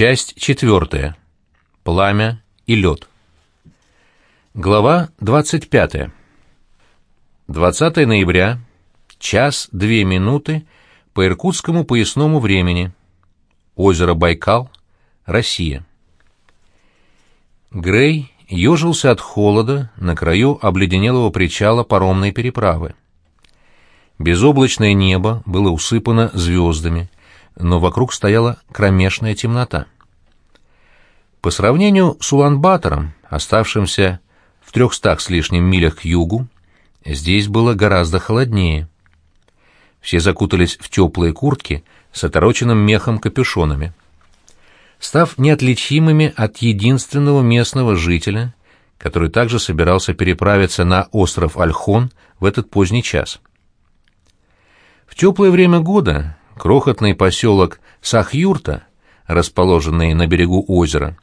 Часть четвертая. Пламя и лед. Глава 25. 20 ноября, час 2 минуты по иркутскому поясному времени. Озеро Байкал, Россия. Грей ежился от холода на краю обледенелого причала паромной переправы. Безоблачное небо было усыпано звездами, но вокруг стояла кромешная темнота. По сравнению с Улан-Батором, оставшимся в трехстах с лишним милях к югу, здесь было гораздо холоднее. Все закутались в теплые куртки с отороченным мехом капюшонами став неотличимыми от единственного местного жителя, который также собирался переправиться на остров Альхон в этот поздний час. В теплое время года крохотный поселок Сахюрта, расположенный на берегу озера,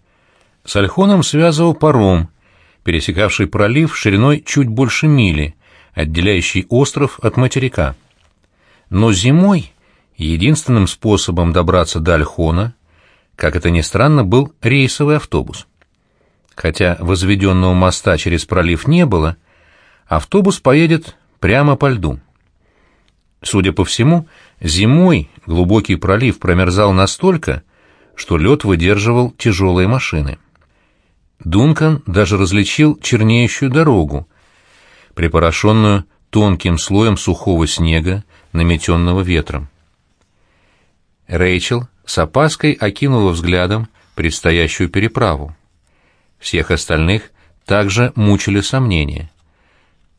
с Альхоном связывал паром, пересекавший пролив шириной чуть больше мили, отделяющий остров от материка. Но зимой единственным способом добраться до Альхона как это ни странно, был рейсовый автобус. Хотя возведенного моста через пролив не было, автобус поедет прямо по льду. Судя по всему, зимой глубокий пролив промерзал настолько, что лед выдерживал тяжелые машины. Дункан даже различил чернеющую дорогу, припорошенную тонким слоем сухого снега, наметенного ветром. Рэйчел с опаской окинула взглядом предстоящую переправу. Всех остальных также мучили сомнения.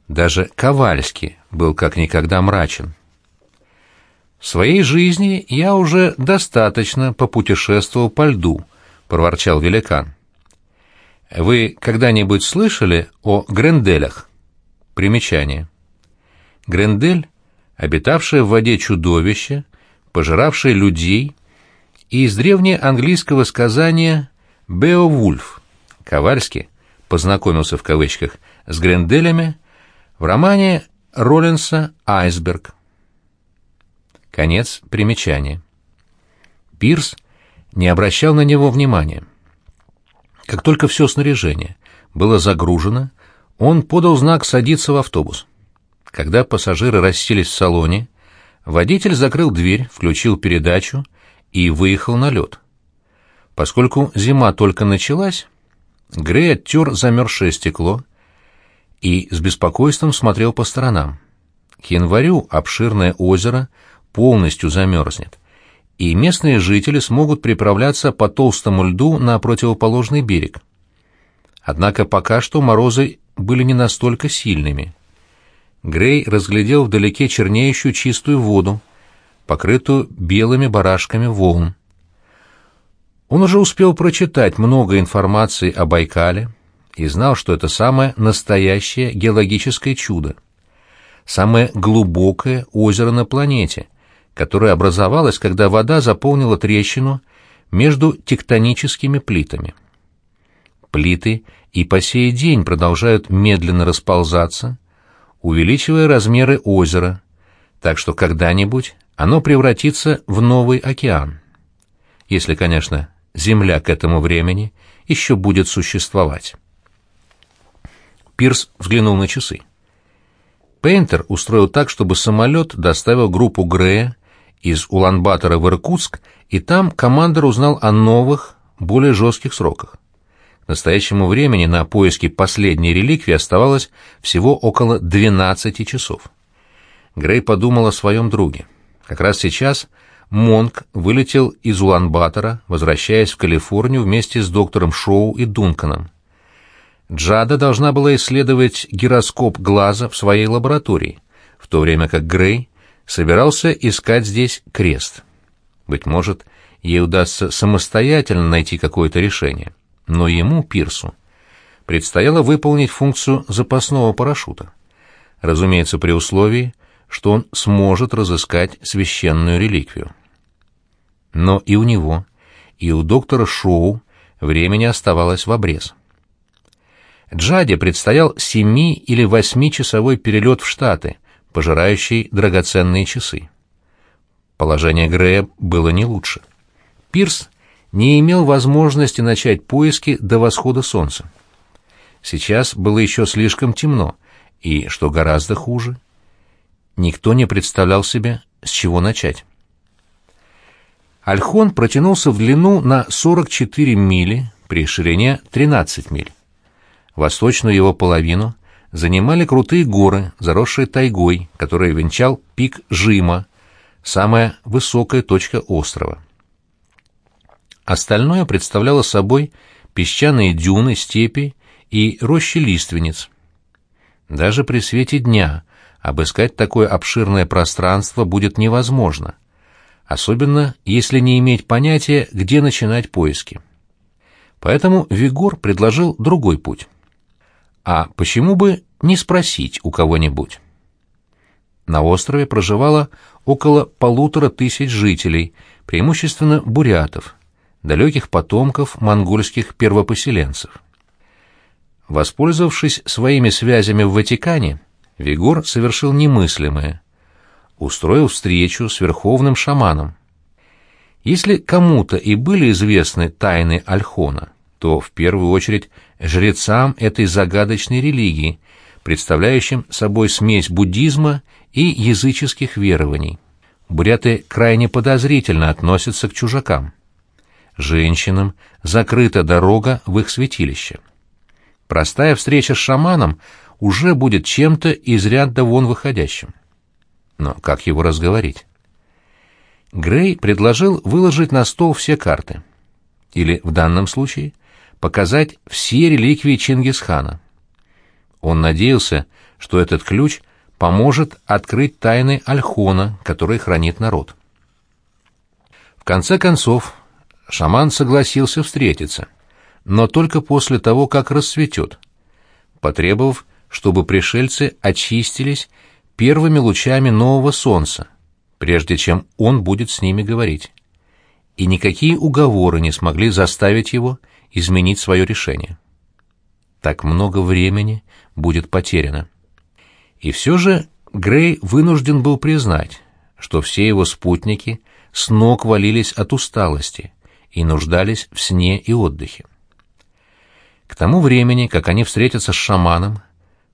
Даже Ковальский был как никогда мрачен. «В своей жизни я уже достаточно попутешествовал по льду», — проворчал великан. «Вы когда-нибудь слышали о Гренделях?» Примечание. Грендель — обитавшее в воде чудовище, пожиравшее людей и из древнеанглийского сказания «Беовульф» Ковальский познакомился в кавычках с Гренделями в романе Роллинса «Айсберг». Конец примечания. Пирс не обращал на него внимания. Как только все снаряжение было загружено, он подал знак садиться в автобус. Когда пассажиры расселись в салоне, водитель закрыл дверь, включил передачу и выехал на лед. Поскольку зима только началась, Грей оттер замерзшее стекло и с беспокойством смотрел по сторонам. К январю обширное озеро полностью замерзнет, и местные жители смогут приправляться по толстому льду на противоположный берег. Однако пока что морозы были не настолько сильными. Грей разглядел вдалеке чернеющую чистую воду, покрытую белыми барашками волн. Он уже успел прочитать много информации о Байкале и знал, что это самое настоящее геологическое чудо, самое глубокое озеро на планете, которое образовалось, когда вода заполнила трещину между тектоническими плитами. Плиты и по сей день продолжают медленно расползаться, увеличивая размеры озера, так что когда-нибудь оно превратится в новый океан. Если, конечно, Земля к этому времени еще будет существовать. Пирс взглянул на часы. Пейнтер устроил так, чтобы самолет доставил группу Грея из Улан-Батора в Иркутск, и там командор узнал о новых, более жестких сроках. К настоящему времени на поиски последней реликвии оставалось всего около 12 часов. Грей подумал о своем друге. Как раз сейчас Монк вылетел из Улан-Батора, возвращаясь в Калифорнию вместе с доктором Шоу и Дунканом. Джада должна была исследовать гироскоп глаза в своей лаборатории, в то время как Грей собирался искать здесь крест. Быть может, ей удастся самостоятельно найти какое-то решение, но ему, Пирсу, предстояло выполнить функцию запасного парашюта. Разумеется, при условии, что он сможет разыскать священную реликвию. Но и у него, и у доктора Шоу времени оставалось в обрез. Джаде предстоял семи- или восьмичасовой перелет в Штаты, пожирающий драгоценные часы. Положение Грея было не лучше. Пирс не имел возможности начать поиски до восхода солнца. Сейчас было еще слишком темно, и, что гораздо хуже, никто не представлял себе, с чего начать. Альхон протянулся в длину на 44 мили при ширине 13 миль. Восточную его половину занимали крутые горы, заросшие тайгой, которые венчал пик Жима, самая высокая точка острова. Остальное представляло собой песчаные дюны, степи и рощи лиственниц. Даже при свете дня обыскать такое обширное пространство будет невозможно, особенно если не иметь понятия, где начинать поиски. Поэтому Вигор предложил другой путь. А почему бы не спросить у кого-нибудь? На острове проживало около полутора тысяч жителей, преимущественно бурятов, далеких потомков монгольских первопоселенцев. Воспользовавшись своими связями в Ватикане, Вигор совершил немыслимое. Устроил встречу с верховным шаманом. Если кому-то и были известны тайны Альхона, то в первую очередь жрецам этой загадочной религии, представляющим собой смесь буддизма и языческих верований. Буряты крайне подозрительно относятся к чужакам. Женщинам закрыта дорога в их святилище. Простая встреча с шаманом уже будет чем-то из ряда вон выходящим. Но как его разговорить? Грей предложил выложить на стол все карты. Или, в данном случае, показать все реликвии Чингисхана. Он надеялся, что этот ключ поможет открыть тайны Альхона, которые хранит народ. В конце концов, шаман согласился встретиться, но только после того, как расцветет, потребовав, чтобы пришельцы очистились первыми лучами нового солнца, прежде чем он будет с ними говорить. И никакие уговоры не смогли заставить его изменить свое решение. Так много времени будет потеряно. И все же Грей вынужден был признать, что все его спутники с ног валились от усталости и нуждались в сне и отдыхе. К тому времени, как они встретятся с шаманом,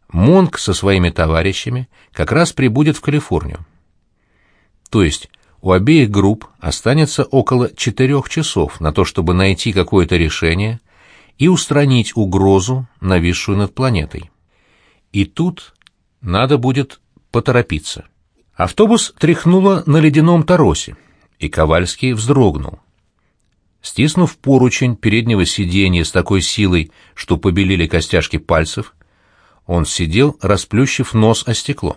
Монк со своими товарищами как раз прибудет в Калифорнию. То есть у обеих групп останется около четырех часов на то, чтобы найти какое-то решение и устранить угрозу, нависшую над планетой. И тут надо будет поторопиться. Автобус тряхнуло на ледяном торосе, и Ковальский вздрогнул. Стиснув поручень переднего сиденья с такой силой, что побелели костяшки пальцев, он сидел, расплющив нос о стекло.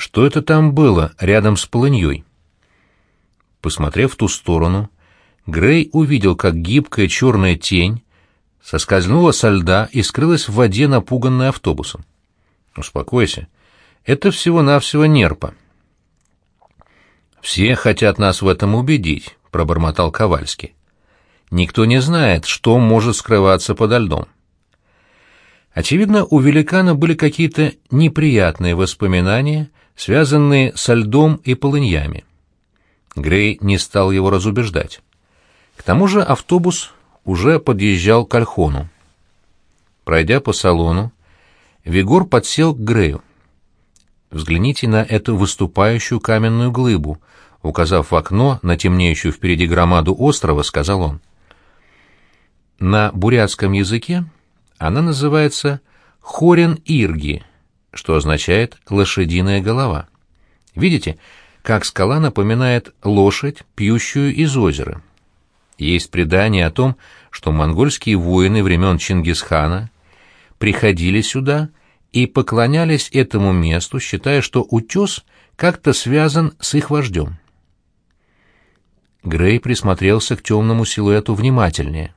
Что это там было рядом с полыньей? Посмотрев в ту сторону, Грей увидел, как гибкая черная тень соскользнула со льда и скрылась в воде, напуганная автобусом. «Успокойся. Это всего-навсего нерпа». «Все хотят нас в этом убедить», — пробормотал Ковальский. «Никто не знает, что может скрываться подо льдом». Очевидно, у великана были какие-то неприятные воспоминания, связанные со льдом и полыньями. Грей не стал его разубеждать. К тому же автобус уже подъезжал к Альхону. Пройдя по салону, Вигор подсел к Грею. «Взгляните на эту выступающую каменную глыбу», указав в окно на темнеющую впереди громаду острова, сказал он. На бурятском языке она называется Хорен-Ирги, что означает «лошадиная голова». Видите, как скала напоминает лошадь, пьющую из озера. Есть предание о том, что монгольские воины времен Чингисхана приходили сюда и поклонялись этому месту, считая, что утес как-то связан с их вождем. Грей присмотрелся к темному силуэту внимательнее.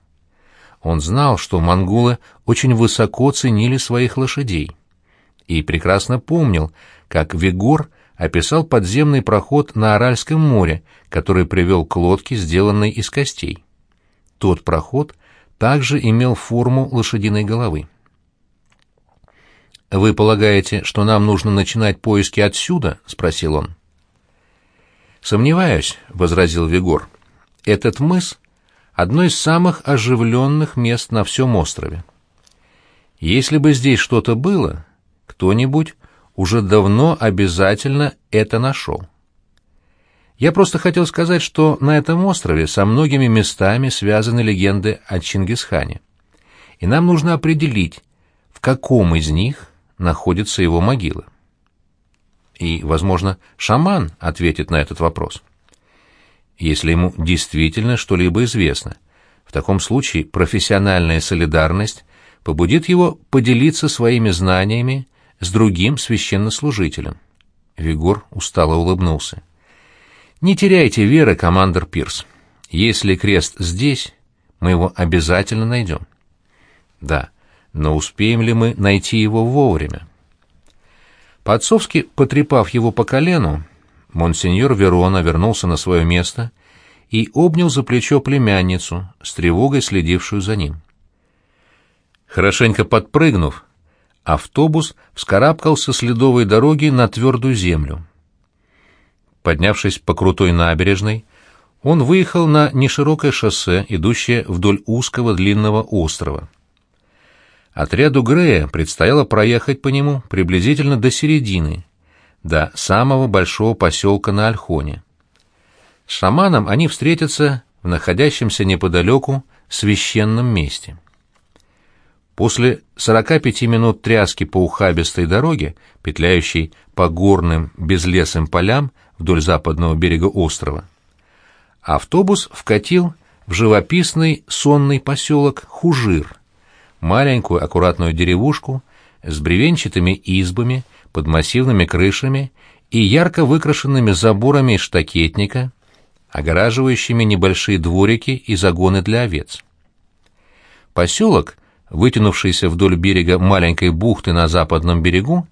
Он знал, что монголы очень высоко ценили своих лошадей. И прекрасно помнил, как Вигор описал подземный проход на Аральском море, который привел к лодке, сделанной из костей. Тот проход также имел форму лошадиной головы. «Вы полагаете, что нам нужно начинать поиски отсюда?» — спросил он. «Сомневаюсь», — возразил Вигор. Этот мыс — одно из самых оживленных мест на всем острове. Если бы здесь что-то было, кто-нибудь уже давно обязательно это нашел. Я просто хотел сказать, что на этом острове со многими местами связаны легенды о Чингисхане. И нам нужно определить, в каком из них находится его могила. И, возможно, шаман ответит на этот вопрос. Если ему действительно что-либо известно, в таком случае профессиональная солидарность побудит его поделиться своими знаниями с другим священнослужителем. Вигор устало улыбнулся. «Не теряйте веры, командор Пирс. Если крест здесь, мы его обязательно найдем». «Да, но успеем ли мы найти его вовремя?» По-отцовски потрепав его по колену, монсеньор Верона вернулся на свое место и обнял за плечо племянницу, с тревогой следившую за ним. Хорошенько подпрыгнув, автобус вскарабкался с ледовой дороги на твердую землю. Поднявшись по крутой набережной, он выехал на неширокое шоссе, идущее вдоль узкого длинного острова. Отряду Грея предстояло проехать по нему приблизительно до середины, до самого большого поселка на Альхоне. С шаманом они встретятся в находящемся неподалеку священном месте. После 45 минут тряски по ухабистой дороге, петляющей по горным безлесым полям вдоль западного берега острова, автобус вкатил в живописный сонный поселок Хужир – маленькую аккуратную деревушку с бревенчатыми избами под массивными крышами и ярко выкрашенными заборами из штакетника, огораживающими небольшие дворики и загоны для овец. Поселок, вытянувшийся вдоль берега маленькой бухты на западном берегу,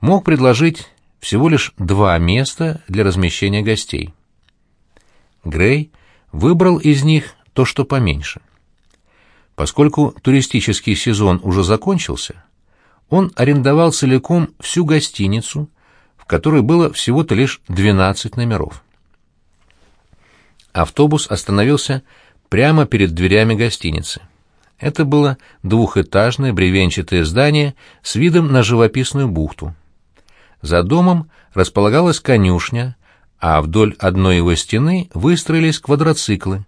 мог предложить всего лишь два места для размещения гостей. Грей выбрал из них то, что поменьше. Поскольку туристический сезон уже закончился, он арендовал целиком всю гостиницу, в которой было всего-то лишь 12 номеров. Автобус остановился прямо перед дверями гостиницы. Это было двухэтажное бревенчатое здание с видом на живописную бухту. За домом располагалась конюшня, а вдоль одной его стены выстроились квадроциклы,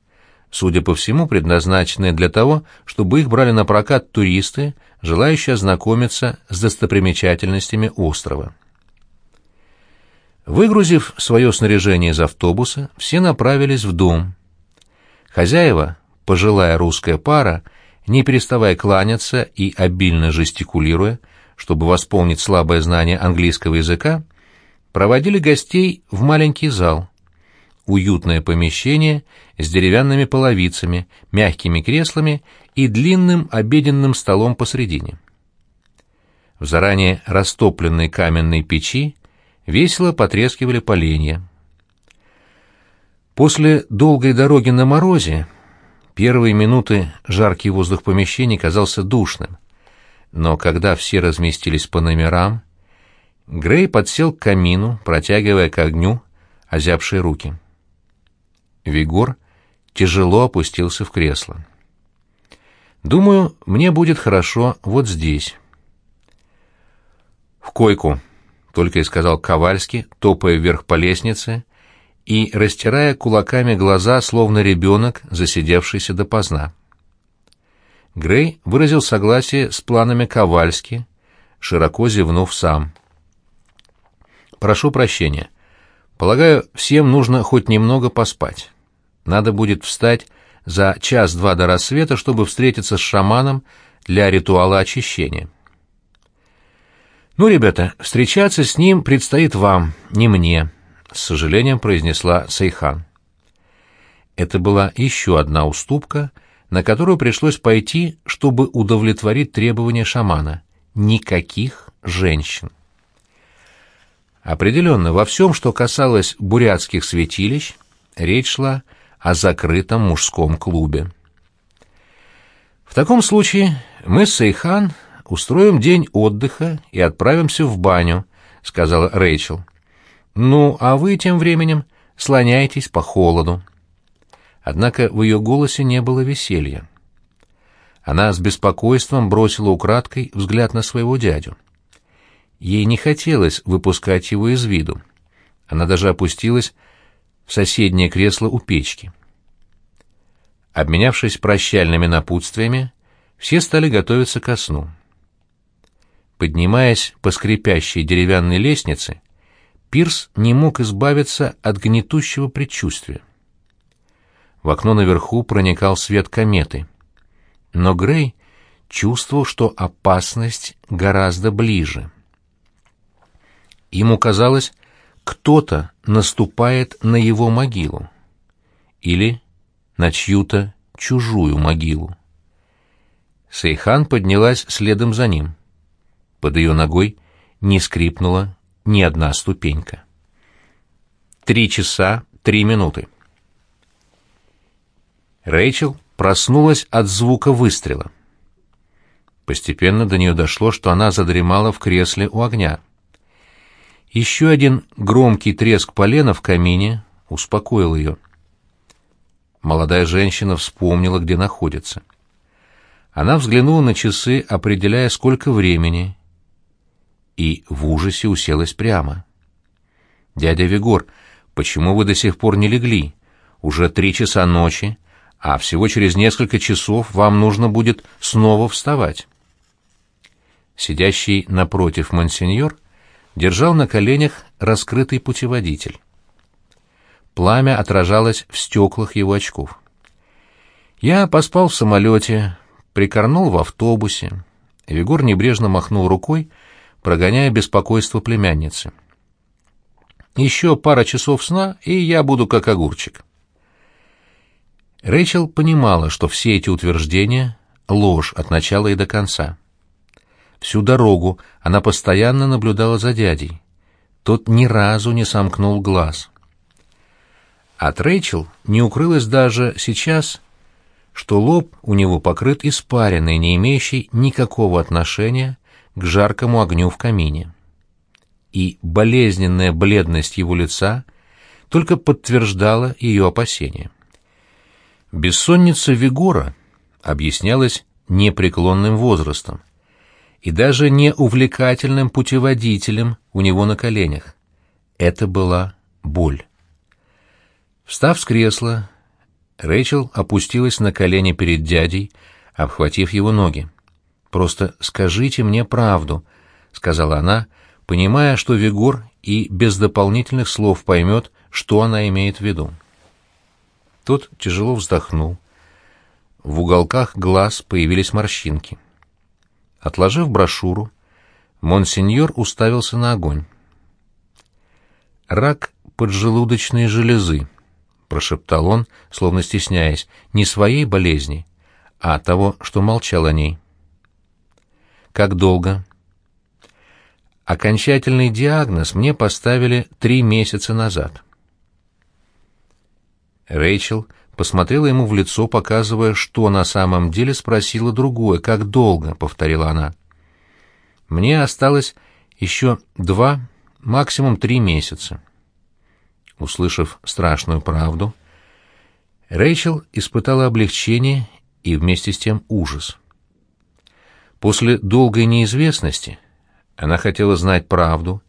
судя по всему, предназначенные для того, чтобы их брали на прокат туристы, желающие ознакомиться с достопримечательностями острова. Выгрузив свое снаряжение из автобуса, все направились в дом. Хозяева, пожилая русская пара, не переставая кланяться и обильно жестикулируя, чтобы восполнить слабое знание английского языка, проводили гостей в маленький зал, уютное помещение с деревянными половицами, мягкими креслами и длинным обеденным столом посредине. В заранее растопленной каменной печи весело потрескивали поленья. После долгой дороги на морозе первые минуты жаркий воздух помещения казался душным, но когда все разместились по номерам, Грей подсел к камину, протягивая к огню озябшие руки. Вигор тяжело опустился в кресло. «Думаю, мне будет хорошо вот здесь». «В койку», — только и сказал Ковальский, топая вверх по лестнице и растирая кулаками глаза, словно ребенок, засидевшийся допоздна. Грей выразил согласие с планами Ковальски, широко зевнув сам. «Прошу прощения. Полагаю, всем нужно хоть немного поспать. Надо будет встать за час-два до рассвета, чтобы встретиться с шаманом для ритуала очищения. «Ну, ребята, встречаться с ним предстоит вам, не мне», — с сожалением произнесла Сейхан. Это была еще одна уступка, на которую пришлось пойти, чтобы удовлетворить требования шамана. Никаких женщин. Определенно, во всем, что касалось бурятских святилищ, речь шла о закрытом мужском клубе. В таком случае мы с Сейхан устроим день отдыха и отправимся в баню, сказала Рэйчел. Ну, а вы тем временем слоняйтесь по холоду. однако в ее голосе не было веселья. Она с беспокойством бросила украдкой взгляд на своего дядю. Ей не хотелось выпускать его из виду. Она даже опустилась в соседнее кресло у печки. Обменявшись прощальными напутствиями, все стали готовиться ко сну. Поднимаясь по скрипящей деревянной лестнице, Пирс не мог избавиться от гнетущего предчувствия. В окно наверху проникал свет кометы. Но Грей чувствовал, что опасность гораздо ближе. Ему казалось, кто-то наступает на его могилу. Или на чью-то чужую могилу. Сейхан поднялась следом за ним. Под ее ногой не скрипнула ни одна ступенька. Три часа три минуты. Рэйчел проснулась от звука выстрела. Постепенно до нее дошло, что она задремала в кресле у огня. Еще один громкий треск полена в камине успокоил ее. Молодая женщина вспомнила, где находится. Она взглянула на часы, определяя, сколько времени, и в ужасе уселась прямо. «Дядя Вигор, почему вы до сих пор не легли? Уже три часа ночи, а всего через несколько часов вам нужно будет снова вставать». Сидящий напротив монсеньор держал на коленях раскрытый путеводитель. Пламя отражалось в стеклах его очков. Я поспал в самолете, прикорнул в автобусе. Вигор небрежно махнул рукой, прогоняя беспокойство племянницы. «Еще пара часов сна, и я буду как огурчик». Рэйчел понимала, что все эти утверждения — ложь от начала и до конца. Всю дорогу она постоянно наблюдала за дядей. Тот ни разу не сомкнул глаз. От Рэйчел не укрылось даже сейчас, что лоб у него покрыт испариной, не имеющей никакого отношения к жаркому огню в камине. И болезненная бледность его лица только подтверждала ее опасения. Бессонница Вигора объяснялась непреклонным возрастом и даже не увлекательным путеводителем у него на коленях. Это была боль. Встав с кресла, Рэйчел опустилась на колени перед дядей, обхватив его ноги. «Просто скажите мне правду», — сказала она, понимая, что Вигор и без дополнительных слов поймет, что она имеет в виду. Тот тяжело вздохнул. В уголках глаз появились морщинки. Отложив брошюру, монсеньор уставился на огонь. «Рак поджелудочной железы», прошептал он, словно стесняясь, не своей болезни, а того, что молчал о ней. Как долго? Окончательный диагноз мне поставили три месяца назад. Рэйчел посмотрела ему в лицо, показывая, что на самом деле спросила другое. «Как долго?» — повторила она. «Мне осталось еще два, максимум три месяца». Услышав страшную правду, Рэйчел испытала облегчение и вместе с тем ужас. После долгой неизвестности она хотела знать правду,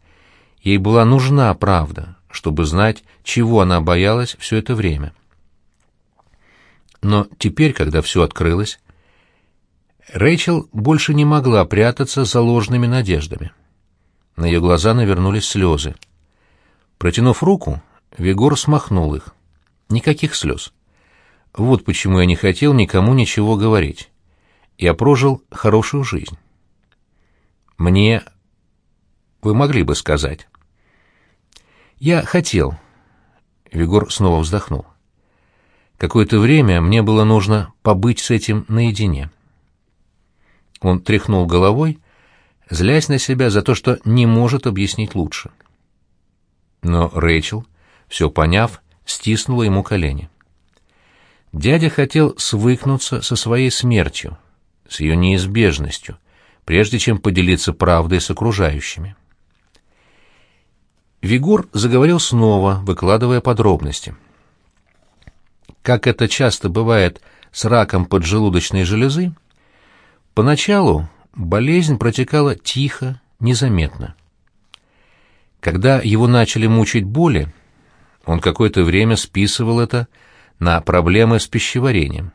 ей была нужна правда, чтобы знать, чего она боялась все это время. Но теперь, когда все открылось, Рэйчел больше не могла прятаться за ложными надеждами. На ее глаза навернулись слезы. Протянув руку, Вигор смахнул их. Никаких слез. Вот почему я не хотел никому ничего говорить. Я прожил хорошую жизнь. Мне... Вы могли бы сказать. Я хотел. Вигор снова вздохнул. Какое-то время мне было нужно побыть с этим наедине. Он тряхнул головой, злясь на себя за то, что не может объяснить лучше. Но Рэйчел все поняв, стиснула ему колени. Дядя хотел свыкнуться со своей смертью, с ее неизбежностью, прежде чем поделиться правдой с окружающими. Вигур заговорил снова, выкладывая подробности. как это часто бывает с раком поджелудочной железы, поначалу болезнь протекала тихо, незаметно. Когда его начали мучить боли, он какое-то время списывал это на проблемы с пищеварением.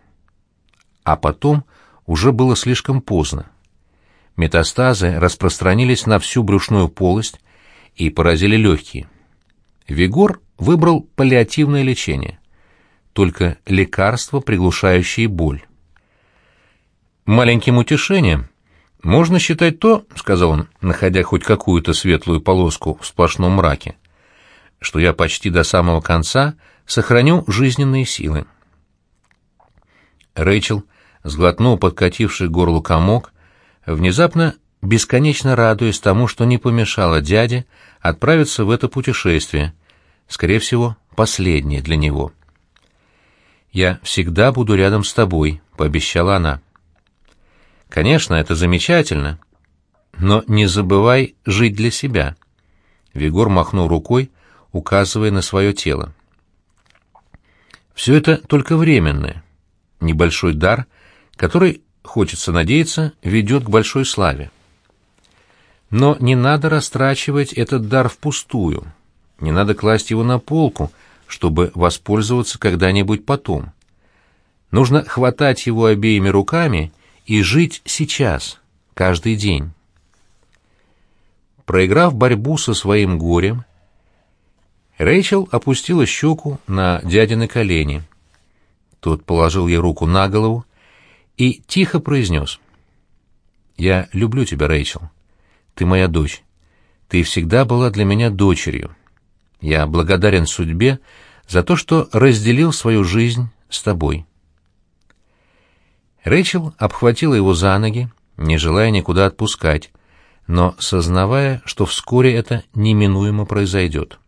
А потом уже было слишком поздно. Метастазы распространились на всю брюшную полость и поразили легкие. Вигор выбрал паллиативное лечение, только лекарства, приглушающие боль. Маленьким утешением можно считать то, — сказал он, находя хоть какую-то светлую полоску в сплошном мраке, — что я почти до самого конца сохраню жизненные силы. Рэйчел сглотнул подкативший горлу комок, внезапно бесконечно радуясь тому, что не помешало дяде отправиться в это путешествие, скорее всего, последнее для него. «Я всегда буду рядом с тобой», — пообещала она. «Конечно, это замечательно, но не забывай жить для себя». Вигор махнул рукой, указывая на свое тело. «Все это только временное, небольшой дар, который, хочется надеяться, ведет к большой славе. Но не надо растрачивать этот дар впустую, не надо класть его на полку, чтобы воспользоваться когда-нибудь потом. Нужно хватать его обеими руками и жить сейчас, каждый день. Проиграв борьбу со своим горем, Рэйчел опустила щеку на дядины колени. Тот положил ей руку на голову и тихо произнес. «Я люблю тебя, Рэйчел. Ты моя дочь. Ты всегда была для меня дочерью. Я благодарен судьбе за то, что разделил свою жизнь с тобой». Рэйчел обхватила его за ноги, не желая никуда отпускать, но сознавая, что вскоре это неминуемо произойдет.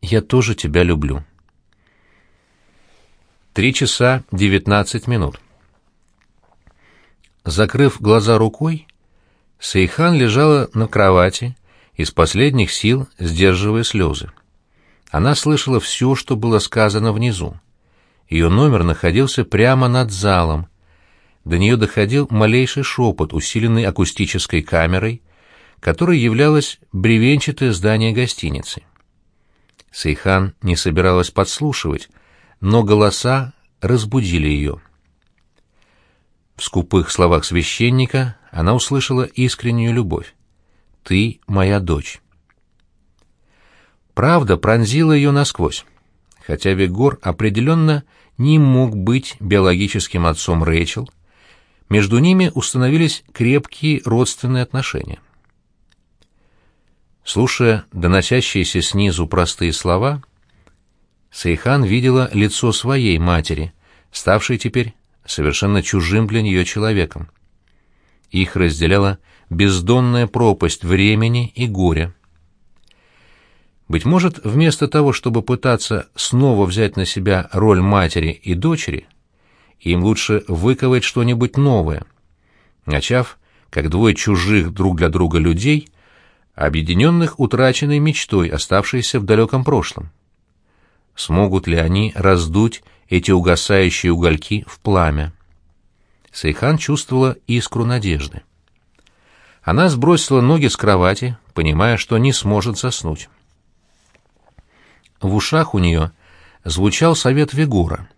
«Я тоже тебя люблю». Три часа девятнадцать минут. Закрыв глаза рукой, Сейхан лежала на кровати, из последних сил сдерживая слезы. Она слышала все, что было сказано внизу. Ее номер находился прямо над залом. До нее доходил малейший шепот, усиленный акустической камерой, которой являлось бревенчатое здание гостиницы. Сейхан не собиралась подслушивать, но голоса разбудили ее. В скупых словах священника она услышала искреннюю любовь. «Ты моя дочь». Правда пронзила ее насквозь, хотя Вегор определенно не мог быть биологическим отцом Рэйчел, между ними установились крепкие родственные отношения. Слушая доносящиеся снизу простые слова, Сейхан видела лицо своей матери, ставшей теперь совершенно чужим для нее человеком. Их разделяла бездонная пропасть времени и горя. Быть может, вместо того, чтобы пытаться снова взять на себя роль матери и дочери, им лучше выковать что-нибудь новое, начав, как двое чужих друг для друга людей, объединенных утраченной мечтой, оставшейся в далеком прошлом. Смогут ли они раздуть эти угасающие угольки в пламя? Сейхан чувствовала искру надежды. Она сбросила ноги с кровати, понимая, что не сможет заснуть. В ушах у нее звучал совет Вегора.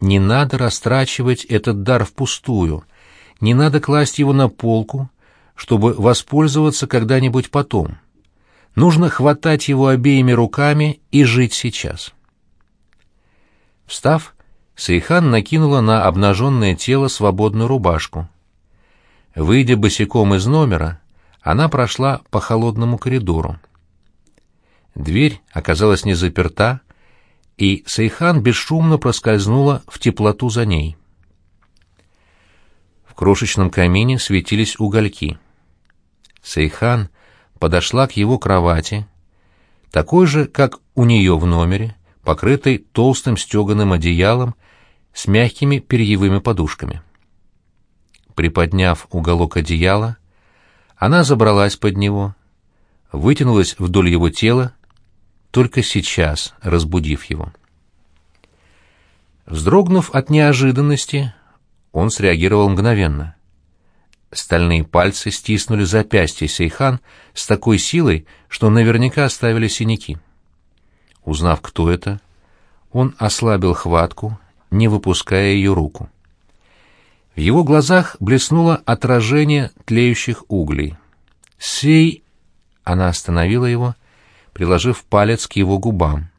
Не надо растрачивать этот дар впустую, не надо класть его на полку, чтобы воспользоваться когда-нибудь потом. Нужно хватать его обеими руками и жить сейчас. Встав, Сейхан накинула на обнаженное тело свободную рубашку. Выйдя босиком из номера, она прошла по холодному коридору. Дверь оказалась не заперта, и Сейхан бесшумно проскользнула в теплоту за ней. В крошечном камине светились угольки. Сейхан подошла к его кровати, такой же, как у нее в номере, покрытой толстым стеганым одеялом с мягкими перьевыми подушками. Приподняв уголок одеяла, она забралась под него, вытянулась вдоль его тела, только сейчас разбудив его. Вздрогнув от неожиданности, он среагировал мгновенно. Стальные пальцы стиснули запястье Сейхан с такой силой, что наверняка оставили синяки. Узнав, кто это, он ослабил хватку, не выпуская ее руку. В его глазах блеснуло отражение тлеющих углей. «Сей...» — она остановила его, приложив палец к его губам.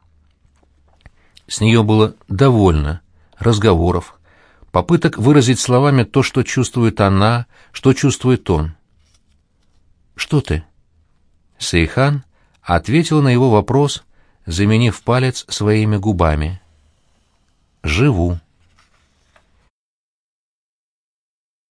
С нее было довольно разговоров, попыток выразить словами то, что чувствует она, что чувствует он. «Что ты?» Сейхан ответил на его вопрос, заменив палец своими губами. «Живу».